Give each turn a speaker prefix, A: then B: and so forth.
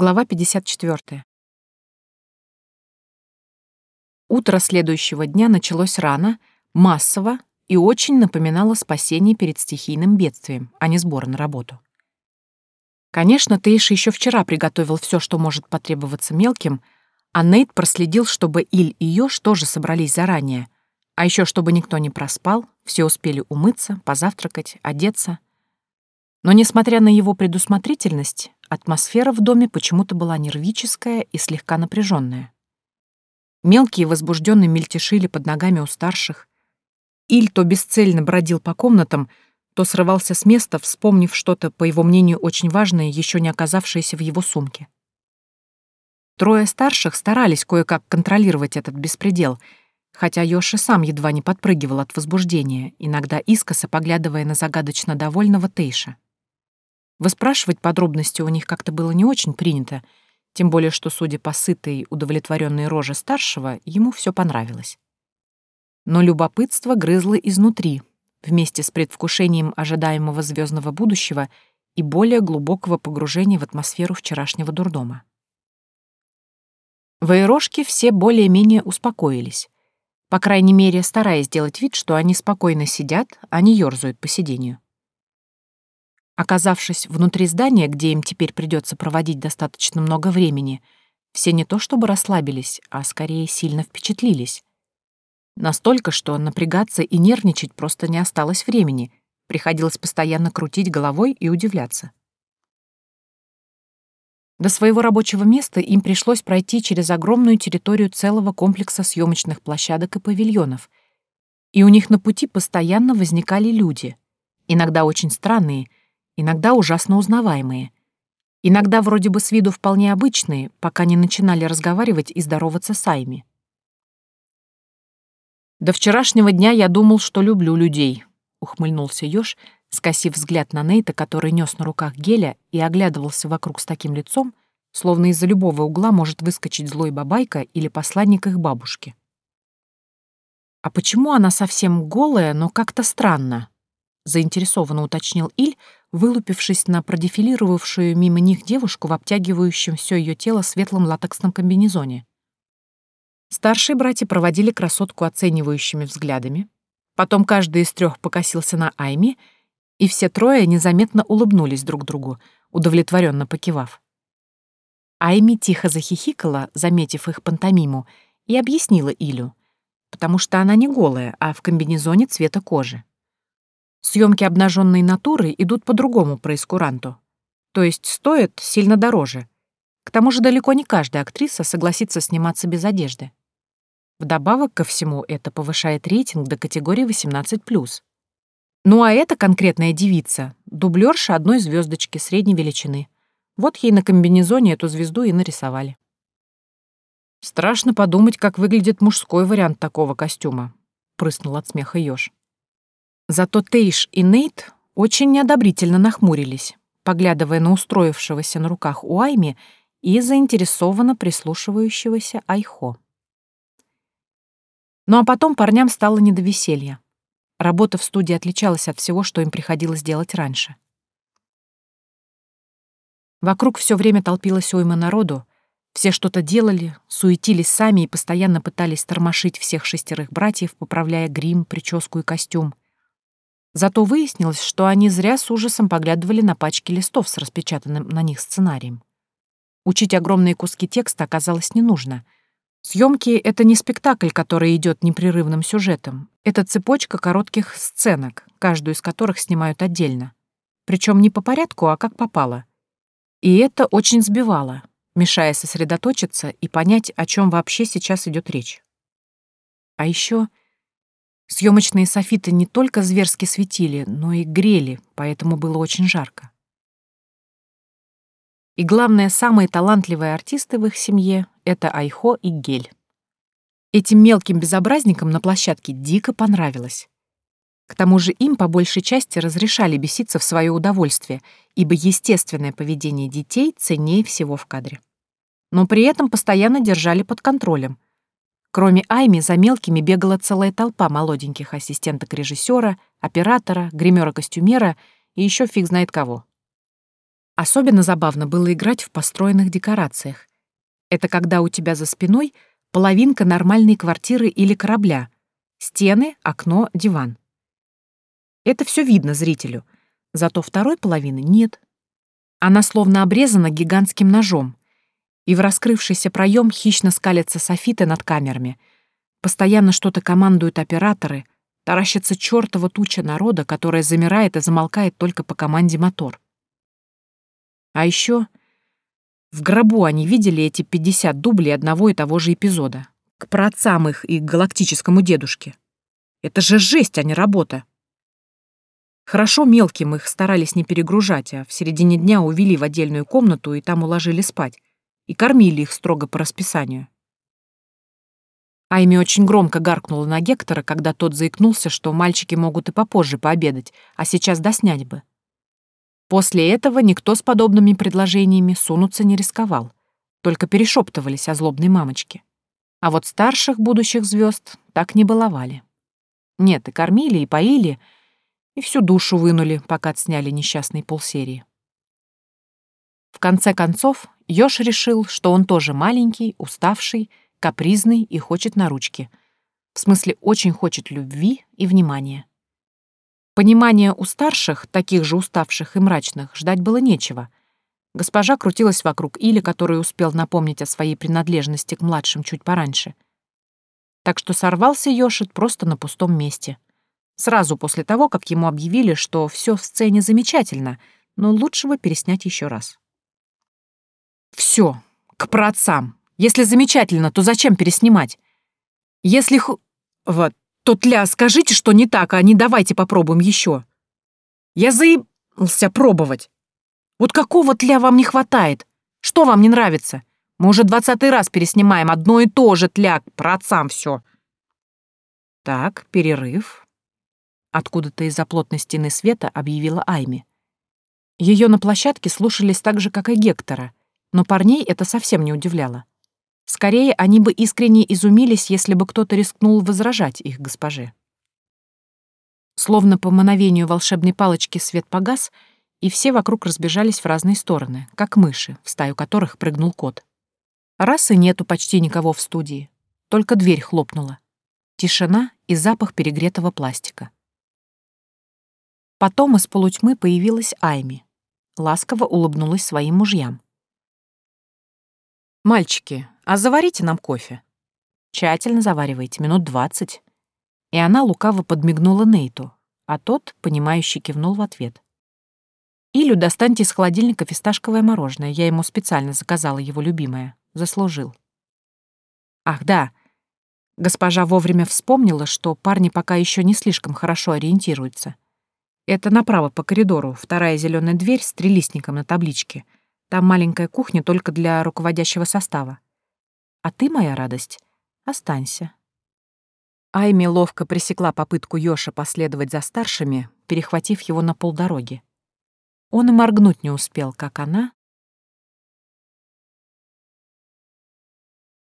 A: Глава 54. Утро следующего дня началось рано, массово и очень напоминало спасение перед стихийным бедствием, а не сбор на работу. Конечно, Тейш еще вчера приготовил все, что может потребоваться мелким, а Нейт проследил, чтобы Иль и Ёж тоже собрались заранее, а еще чтобы никто не проспал, все успели умыться, позавтракать, одеться. Но, несмотря на его предусмотрительность, атмосфера в доме почему-то была нервическая и слегка напряженная. Мелкие возбужденно мельтешили под ногами у старших. Иль то бесцельно бродил по комнатам, то срывался с места, вспомнив что-то, по его мнению, очень важное, еще не оказавшееся в его сумке. Трое старших старались кое-как контролировать этот беспредел, хотя Йоши сам едва не подпрыгивал от возбуждения, иногда искоса поглядывая на загадочно довольного Тейша. Выспрашивать подробности у них как-то было не очень принято, тем более что, судя по сытой, удовлетворенной роже старшего, ему все понравилось. Но любопытство грызло изнутри, вместе с предвкушением ожидаемого звездного будущего и более глубокого погружения в атмосферу вчерашнего дурдома. В Аэрошке все более-менее успокоились, по крайней мере, стараясь сделать вид, что они спокойно сидят, а не ёрзают по сиденью. Оказавшись внутри здания, где им теперь придется проводить достаточно много времени, все не то чтобы расслабились, а скорее сильно впечатлились. Настолько, что напрягаться и нервничать просто не осталось времени, приходилось постоянно крутить головой и удивляться. До своего рабочего места им пришлось пройти через огромную территорию целого комплекса съемочных площадок и павильонов, и у них на пути постоянно возникали люди, иногда очень странные — иногда ужасно узнаваемые. Иногда вроде бы с виду вполне обычные, пока не начинали разговаривать и здороваться с Айми. «До вчерашнего дня я думал, что люблю людей», — ухмыльнулся Ёж, скосив взгляд на Нейта, который нес на руках геля и оглядывался вокруг с таким лицом, словно из-за любого угла может выскочить злой бабайка или посланник их бабушки. «А почему она совсем голая, но как-то странно?» — заинтересованно уточнил Иль, вылупившись на продефилировавшую мимо них девушку в обтягивающем все ее тело светлом латексном комбинезоне. Старшие братья проводили красотку оценивающими взглядами. Потом каждый из трех покосился на Айми, и все трое незаметно улыбнулись друг другу, удовлетворенно покивав. Айми тихо захихикала, заметив их пантомиму, и объяснила Илю, потому что она не голая, а в комбинезоне цвета кожи. Съемки обнаженной натуры идут по другому проискуранту. То есть стоят сильно дороже. К тому же далеко не каждая актриса согласится сниматься без одежды. Вдобавок ко всему это повышает рейтинг до категории 18+. Ну а эта конкретная девица — дублерша одной звездочки средней величины. Вот ей на комбинезоне эту звезду и нарисовали. «Страшно подумать, как выглядит мужской вариант такого костюма», — прыснул от смеха Ёж. Зато Тейш и Нейт очень неодобрительно нахмурились, поглядывая на устроившегося на руках у Айми и заинтересованно прислушивающегося Айхо. Ну а потом парням стало не до веселья. Работа в студии отличалась от всего, что им приходилось делать раньше. Вокруг все время толпилось уйма народу, все что-то делали, суетились сами и постоянно пытались тормошить всех шестерых братьев, поправляя грим, прическу и костюм — Зато выяснилось, что они зря с ужасом поглядывали на пачки листов с распечатанным на них сценарием. Учить огромные куски текста оказалось не нужно. Съемки — это не спектакль, который идет непрерывным сюжетом. Это цепочка коротких сценок, каждую из которых снимают отдельно. Причем не по порядку, а как попало. И это очень сбивало, мешая сосредоточиться и понять, о чем вообще сейчас идет речь. А еще Съемочные софиты не только зверски светили, но и грели, поэтому было очень жарко. И главное, самые талантливые артисты в их семье — это Айхо и Гель. Этим мелким безобразникам на площадке дико понравилось. К тому же им по большей части разрешали беситься в свое удовольствие, ибо естественное поведение детей ценнее всего в кадре. Но при этом постоянно держали под контролем — Кроме Айми, за мелкими бегала целая толпа молоденьких ассистенток режиссера, оператора, гримера-костюмера и еще фиг знает кого. Особенно забавно было играть в построенных декорациях. Это когда у тебя за спиной половинка нормальной квартиры или корабля. Стены, окно, диван. Это все видно зрителю, зато второй половины нет. Она словно обрезана гигантским ножом, и в раскрывшийся проем хищно скалятся софиты над камерами. Постоянно что-то командуют операторы, таращится чертова туча народа, которая замирает и замолкает только по команде мотор. А еще в гробу они видели эти 50 дублей одного и того же эпизода. К праотцам их и к галактическому дедушке. Это же жесть, а не работа. Хорошо мелким их старались не перегружать, а в середине дня увели в отдельную комнату и там уложили спать. И кормили их строго по расписанию. Айми очень громко гаркнула на Гектора, когда тот заикнулся, что мальчики могут и попозже пообедать, а сейчас доснять бы. После этого никто с подобными предложениями сунуться не рисковал, только перешептывались о злобной мамочке. А вот старших будущих звезд так не баловали. Нет, и кормили, и поили, и всю душу вынули, пока отсняли несчастные полсерии. В конце концов, Ёж решил, что он тоже маленький, уставший, капризный и хочет на ручки. В смысле, очень хочет любви и внимания. Понимания у старших, таких же уставших и мрачных, ждать было нечего. Госпожа крутилась вокруг Или, который успел напомнить о своей принадлежности к младшим чуть пораньше. Так что сорвался Йошит просто на пустом месте. Сразу после того, как ему объявили, что все в сцене замечательно, но лучше бы переснять еще раз. Все, к праотцам. Если замечательно, то зачем переснимать? Если ху... Вот, то тля, скажите, что не так, а не давайте попробуем еще. Я заебался пробовать. Вот какого тля вам не хватает? Что вам не нравится? Мы уже двадцатый раз переснимаем одно и то же тля, про отцам все. Так, перерыв. Откуда-то из-за плотной стены света объявила Айми. Ее на площадке слушались так же, как и Гектора, но парней это совсем не удивляло. Скорее, они бы искренне изумились, если бы кто-то рискнул возражать их госпоже. Словно по мановению волшебной палочки свет погас, и все вокруг разбежались в разные стороны, как мыши, в стаю которых прыгнул кот. Раз и нету почти никого в студии. Только дверь хлопнула. Тишина и запах перегретого пластика. Потом из полутьмы появилась Айми. Ласково улыбнулась своим мужьям. «Мальчики, а заварите нам кофе. Тщательно заваривайте, минут двадцать. И она лукаво подмигнула Нейту, а тот, понимающе кивнул в ответ. Илю достаньте из холодильника фисташковое мороженое, я ему специально заказала его любимое. Заслужил. Ах, да. Госпожа вовремя вспомнила, что парни пока еще не слишком хорошо ориентируются. Это направо по коридору, вторая зеленая дверь с трелистником на табличке. Там маленькая кухня только для руководящего состава. А ты, моя радость, останься. Айми ловко пресекла попытку Йоша последовать за старшими, перехватив его на полдороги. Он и моргнуть не успел, как она